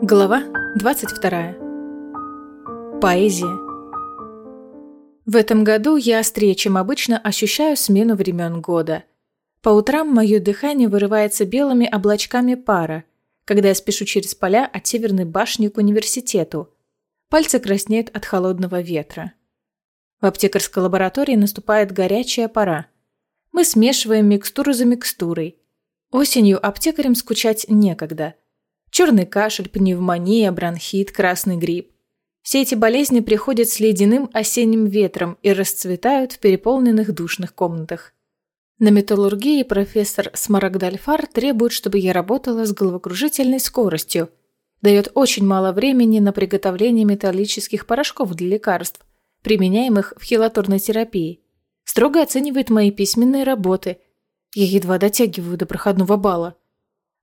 Глава 22. Поэзия. В этом году я острее, чем обычно, ощущаю смену времен года. По утрам мое дыхание вырывается белыми облачками пара, когда я спешу через поля от северной башни к университету. Пальцы краснеют от холодного ветра. В аптекарской лаборатории наступает горячая пора. Мы смешиваем микстуру за микстурой. Осенью аптекарям скучать некогда – Черный кашель, пневмония, бронхит, красный грипп. Все эти болезни приходят с ледяным осенним ветром и расцветают в переполненных душных комнатах. На металлургии профессор Смарагдальфар требует, чтобы я работала с головокружительной скоростью. Дает очень мало времени на приготовление металлических порошков для лекарств, применяемых в хелаторной терапии. Строго оценивает мои письменные работы. Я едва дотягиваю до проходного балла.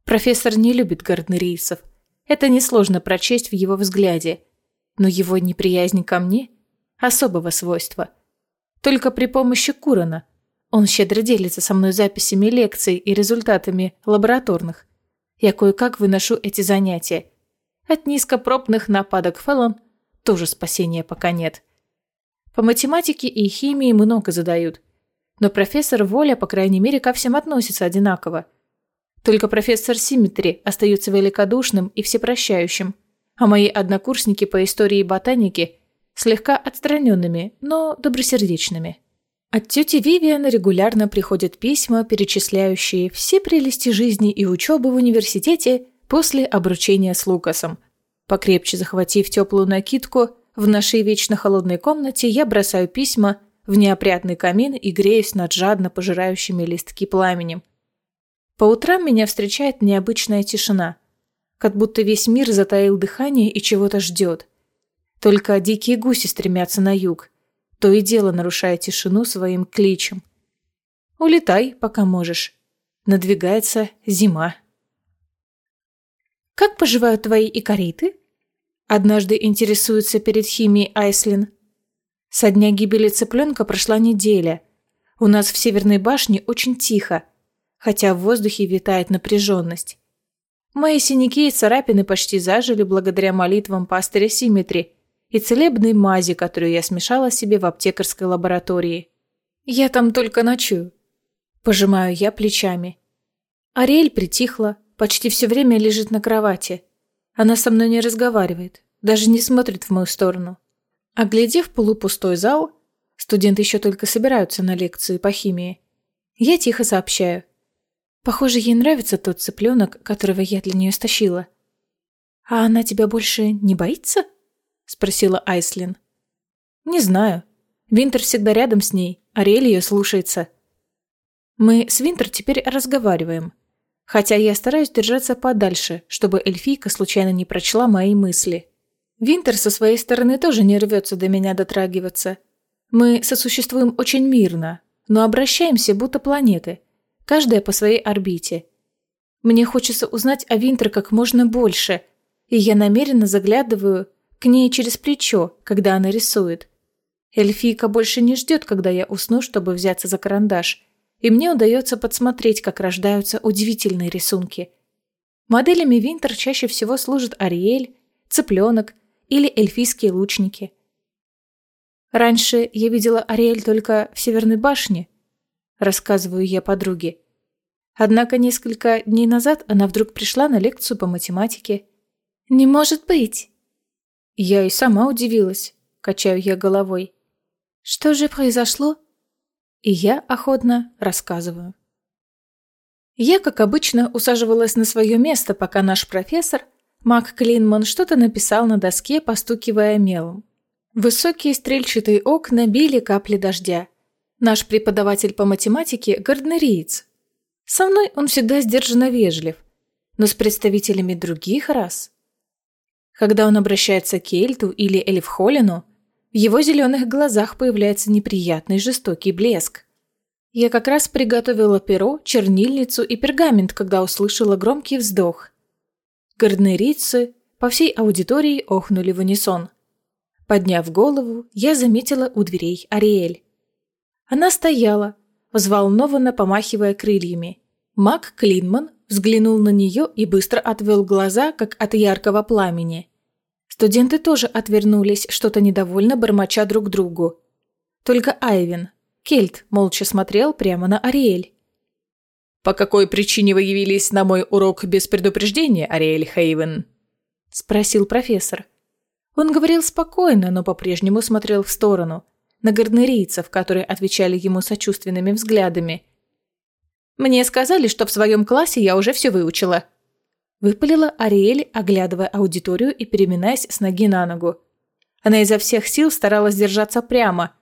Профессор не любит гарднериисов. Это несложно прочесть в его взгляде. Но его неприязнь ко мне особого свойства. Только при помощи Курана. Он щедро делится со мной записями лекций и результатами лабораторных. Я кое-как выношу эти занятия. От низкопробных нападок Феллон тоже спасения пока нет. По математике и химии много задают. Но профессор Воля, по крайней мере, ко всем относится одинаково – только профессор Симметри остается великодушным и всепрощающим, а мои однокурсники по истории и ботанике слегка отстраненными, но добросердечными. От тети Вивиана регулярно приходят письма, перечисляющие все прелести жизни и учебы в университете после обручения с Лукасом. Покрепче захватив теплую накидку, в нашей вечно холодной комнате я бросаю письма в неопрятный камин и греюсь над жадно пожирающими листки пламенем – по утрам меня встречает необычная тишина. Как будто весь мир затаил дыхание и чего-то ждет. Только дикие гуси стремятся на юг, то и дело нарушая тишину своим кличем. Улетай, пока можешь. Надвигается зима. «Как поживают твои икариты?» Однажды интересуется перед химией Айслин. Со дня гибели цыпленка прошла неделя. У нас в Северной башне очень тихо – хотя в воздухе витает напряженность. Мои синяки и царапины почти зажили благодаря молитвам пастыря Симметри и целебной мази, которую я смешала себе в аптекарской лаборатории. Я там только ночую. Пожимаю я плечами. Ариэль притихла, почти все время лежит на кровати. Она со мной не разговаривает, даже не смотрит в мою сторону. Оглядев полупустой зал, студенты еще только собираются на лекции по химии, я тихо сообщаю. Похоже, ей нравится тот цыпленок, которого я для нее стащила. «А она тебя больше не боится?» — спросила Айслин. «Не знаю. Винтер всегда рядом с ней, Ариэль ее слушается. Мы с Винтер теперь разговариваем. Хотя я стараюсь держаться подальше, чтобы эльфийка случайно не прочла мои мысли. Винтер со своей стороны тоже не рвется до меня дотрагиваться. Мы сосуществуем очень мирно, но обращаемся будто планеты — каждая по своей орбите. Мне хочется узнать о Винтер как можно больше, и я намеренно заглядываю к ней через плечо, когда она рисует. Эльфийка больше не ждет, когда я усну, чтобы взяться за карандаш, и мне удается подсмотреть, как рождаются удивительные рисунки. Моделями Винтер чаще всего служат Ариэль, Цыпленок или эльфийские лучники. Раньше я видела Ариэль только в Северной башне – рассказываю я подруге. Однако несколько дней назад она вдруг пришла на лекцию по математике. «Не может быть!» Я и сама удивилась, качаю я головой. «Что же произошло?» И я охотно рассказываю. Я, как обычно, усаживалась на свое место, пока наш профессор, Мак Клинман, что-то написал на доске, постукивая мелом. Высокие стрельчатые окна били капли дождя. Наш преподаватель по математике – гарднериец. Со мной он всегда сдержанно вежлив, но с представителями других рас. Когда он обращается к Кельту или Эльфхолину, в его зеленых глазах появляется неприятный жестокий блеск. Я как раз приготовила перо, чернильницу и пергамент, когда услышала громкий вздох. Гарднерийцы по всей аудитории охнули в унисон. Подняв голову, я заметила у дверей Ариэль. Она стояла, взволнованно помахивая крыльями. Мак Клинман взглянул на нее и быстро отвел глаза, как от яркого пламени. Студенты тоже отвернулись, что-то недовольно бормоча друг другу. Только Айвин, Кельт, молча смотрел прямо на Ариэль. «По какой причине вы явились на мой урок без предупреждения, Ариэль Хейвен?» – спросил профессор. Он говорил спокойно, но по-прежнему смотрел в сторону, на гарнерийцев, которые отвечали ему сочувственными взглядами. «Мне сказали, что в своем классе я уже все выучила», Выпалила Ариэль, оглядывая аудиторию и переминаясь с ноги на ногу. Она изо всех сил старалась держаться прямо,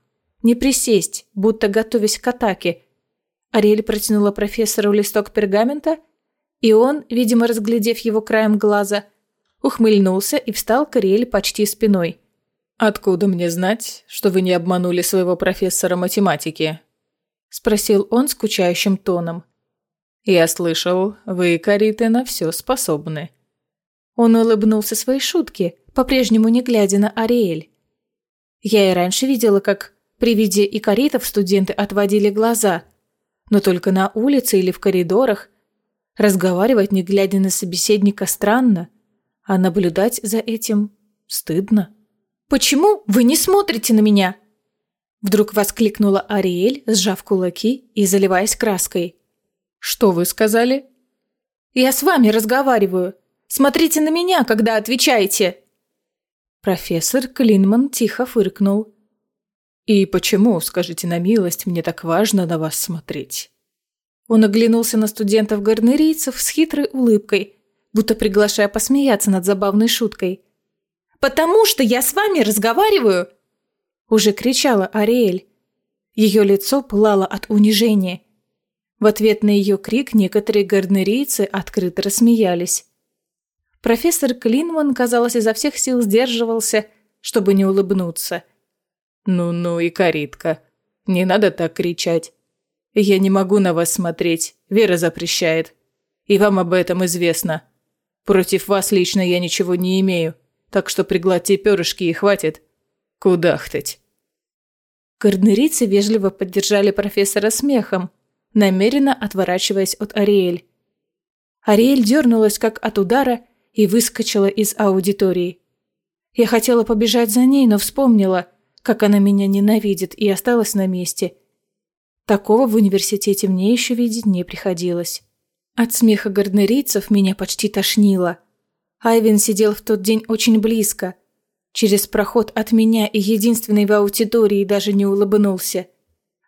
не присесть, будто готовясь к атаке. Ариэль протянула профессору листок пергамента, и он, видимо, разглядев его краем глаза, ухмыльнулся и встал к Ариэль почти спиной. «Откуда мне знать, что вы не обманули своего профессора математики?» – спросил он скучающим тоном. «Я слышал, вы, Кариты, на все способны». Он улыбнулся своей шутке, по-прежнему не глядя на Ариэль. Я и раньше видела, как при виде икаритов студенты отводили глаза, но только на улице или в коридорах. Разговаривать, не глядя на собеседника, странно, а наблюдать за этим стыдно. «Почему вы не смотрите на меня?» Вдруг воскликнула Ариэль, сжав кулаки и заливаясь краской. «Что вы сказали?» «Я с вами разговариваю. Смотрите на меня, когда отвечаете!» Профессор Клинман тихо фыркнул. «И почему, скажите на милость, мне так важно на вас смотреть?» Он оглянулся на студентов-гарнерийцев с хитрой улыбкой, будто приглашая посмеяться над забавной шуткой. «Потому что я с вами разговариваю!» Уже кричала Ариэль. Ее лицо пылало от унижения. В ответ на ее крик некоторые гарднерийцы открыто рассмеялись. Профессор Клинман, казалось, изо всех сил сдерживался, чтобы не улыбнуться. «Ну-ну и коритка. Не надо так кричать. Я не могу на вас смотреть, Вера запрещает. И вам об этом известно. Против вас лично я ничего не имею, так что пригладьте перышки и хватит. Кудахтать». Гарднерийцы вежливо поддержали профессора смехом, намеренно отворачиваясь от Ариэль. Ариэль дернулась как от удара и выскочила из аудитории. Я хотела побежать за ней, но вспомнила, как она меня ненавидит, и осталась на месте. Такого в университете мне еще видеть не приходилось. От смеха гарднерийцев меня почти тошнило. Айвин сидел в тот день очень близко. Через проход от меня и единственной в аудитории даже не улыбнулся.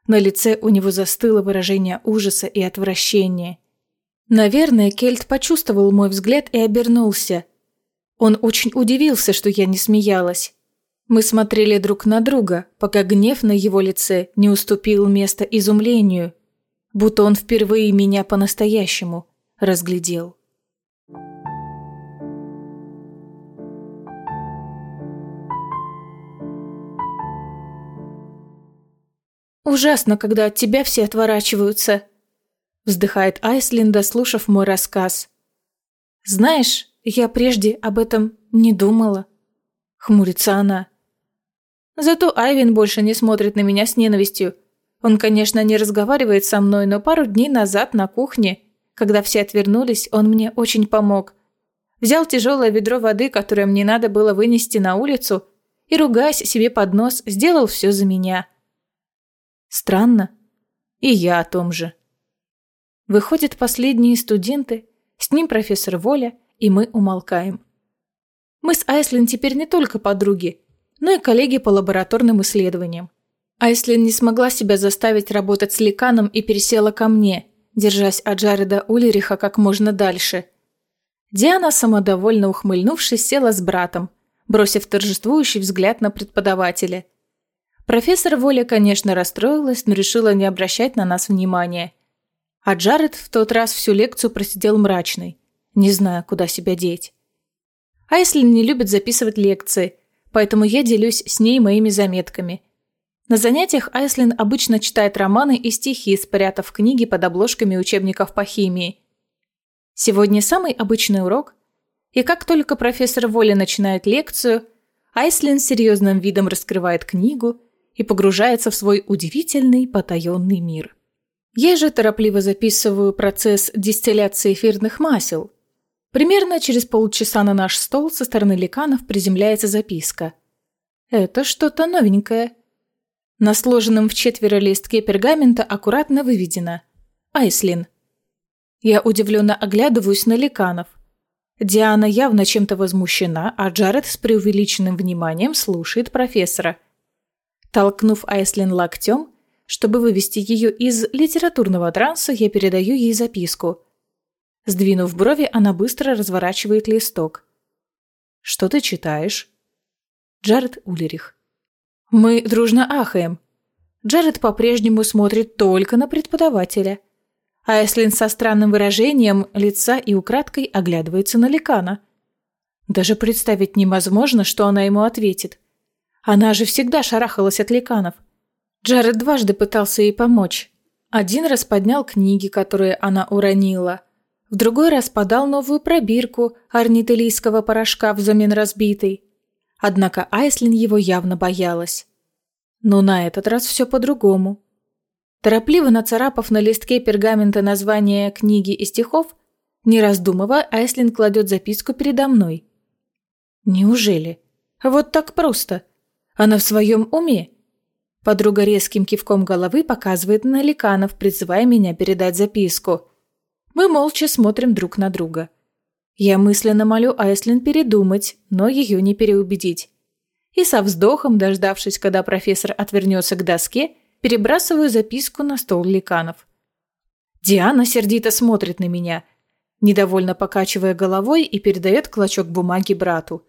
На лице у него застыло выражение ужаса и отвращения. Наверное, Кельт почувствовал мой взгляд и обернулся. Он очень удивился, что я не смеялась. Мы смотрели друг на друга, пока гнев на его лице не уступил место изумлению, будто он впервые меня по-настоящему разглядел. Ужасно, когда от тебя все отворачиваются. Вздыхает Айслин, дослушав мой рассказ. Знаешь, я прежде об этом не думала. Хмурится она. Зато Айвин больше не смотрит на меня с ненавистью. Он, конечно, не разговаривает со мной, но пару дней назад на кухне, когда все отвернулись, он мне очень помог. Взял тяжелое ведро воды, которое мне надо было вынести на улицу, и, ругаясь себе под нос, сделал все за меня. Странно. И я о том же. Выходят последние студенты, с ним профессор Воля, и мы умолкаем. Мы с Айслин теперь не только подруги, но и коллеги по лабораторным исследованиям. Айслин не смогла себя заставить работать с Ликаном и пересела ко мне, держась от Джареда Улериха как можно дальше. Диана, самодовольно ухмыльнувшись, села с братом, бросив торжествующий взгляд на преподавателя – Профессор Воля, конечно, расстроилась, но решила не обращать на нас внимания. А Джаред в тот раз всю лекцию просидел мрачный, не зная, куда себя деть. Айслин не любит записывать лекции, поэтому я делюсь с ней моими заметками. На занятиях Айслин обычно читает романы и стихи, спрятав книги под обложками учебников по химии. Сегодня самый обычный урок, и как только профессор Воля начинает лекцию, Айслин с серьезным видом раскрывает книгу – и погружается в свой удивительный потаенный мир. Я же торопливо записываю процесс дистилляции эфирных масел. Примерно через полчаса на наш стол со стороны ликанов приземляется записка. Это что-то новенькое. На сложенном в четверо листке пергамента аккуратно выведено «Айслин». Я удивленно оглядываюсь на ликанов. Диана явно чем-то возмущена, а Джаред с преувеличенным вниманием слушает профессора. Толкнув Айслин локтем, чтобы вывести ее из литературного транса, я передаю ей записку. Сдвинув брови, она быстро разворачивает листок. «Что ты читаешь?» Джаред Улерих. Мы дружно ахаем. Джаред по-прежнему смотрит только на преподавателя. Айслин со странным выражением лица и украдкой оглядывается на Ликана. Даже представить невозможно, что она ему ответит. Она же всегда шарахалась от Ликанов. Джаред дважды пытался ей помочь. Один раз поднял книги, которые она уронила. В другой раз подал новую пробирку орнитолийского порошка взамен разбитой. Однако Айслин его явно боялась. Но на этот раз все по-другому. Торопливо нацарапав на листке пергамента название книги и стихов, не раздумывая, Айслин кладет записку передо мной. Неужели? Вот так просто. Она в своем уме? Подруга резким кивком головы показывает на Ликанов, призывая меня передать записку. Мы молча смотрим друг на друга. Я мысленно молю Айслин передумать, но ее не переубедить. И со вздохом, дождавшись, когда профессор отвернется к доске, перебрасываю записку на стол ликанов. Диана сердито смотрит на меня, недовольно покачивая головой и передает клочок бумаги брату.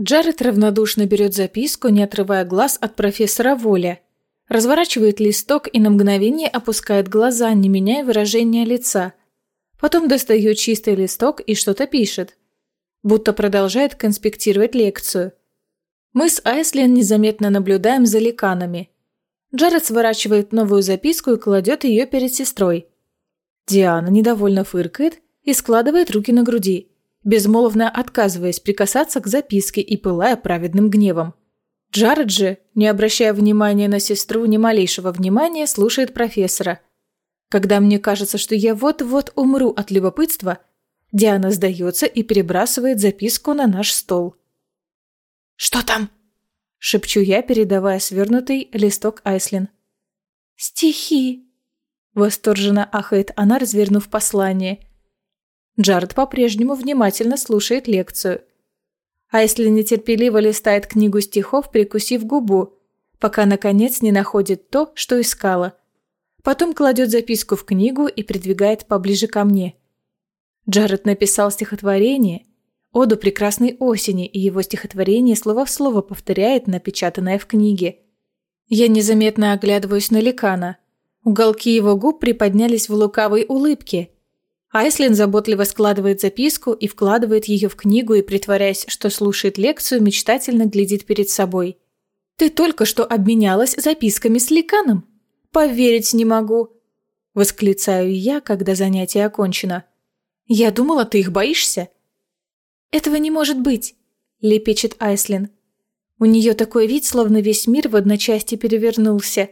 Джаред равнодушно берет записку, не отрывая глаз от профессора Воля, разворачивает листок и на мгновение опускает глаза, не меняя выражения лица – Потом достает чистый листок и что-то пишет. Будто продолжает конспектировать лекцию. Мы с Айслин незаметно наблюдаем за ликанами. Джаред сворачивает новую записку и кладет ее перед сестрой. Диана недовольно фыркает и складывает руки на груди, безмолвно отказываясь прикасаться к записке и пылая праведным гневом. Джаред же, не обращая внимания на сестру, ни малейшего внимания, слушает профессора – когда мне кажется, что я вот-вот умру от любопытства, Диана сдается и перебрасывает записку на наш стол. «Что там?» – шепчу я, передавая свернутый листок Айслин. «Стихи!» – восторженно ахает она, развернув послание. Джаред по-прежнему внимательно слушает лекцию. Айслин нетерпеливо листает книгу стихов, прикусив губу, пока, наконец, не находит то, что искала – Потом кладет записку в книгу и придвигает поближе ко мне. Джаред написал стихотворение «Оду прекрасной осени», и его стихотворение слово в слово повторяет напечатанное в книге. Я незаметно оглядываюсь на Ликана. Уголки его губ приподнялись в лукавой улыбке. Айслин заботливо складывает записку и вкладывает ее в книгу и, притворяясь, что слушает лекцию, мечтательно глядит перед собой. «Ты только что обменялась записками с Ликаном?» Поверить не могу!» Восклицаю я, когда занятие окончено. «Я думала, ты их боишься?» «Этого не может быть!» – лепечет Айслин. У нее такой вид, словно весь мир в одночасье перевернулся.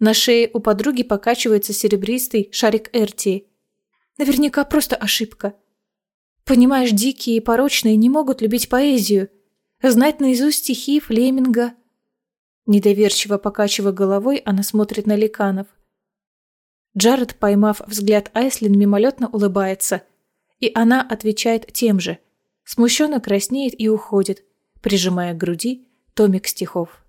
На шее у подруги покачивается серебристый шарик Эртии. Наверняка просто ошибка. Понимаешь, дикие и порочные не могут любить поэзию, знать наизусть стихи Флеминга – Недоверчиво покачивая головой, она смотрит на ликанов. Джаред, поймав взгляд Айслин, мимолетно улыбается, и она отвечает тем же. Смущенно краснеет и уходит, прижимая к груди томик стихов.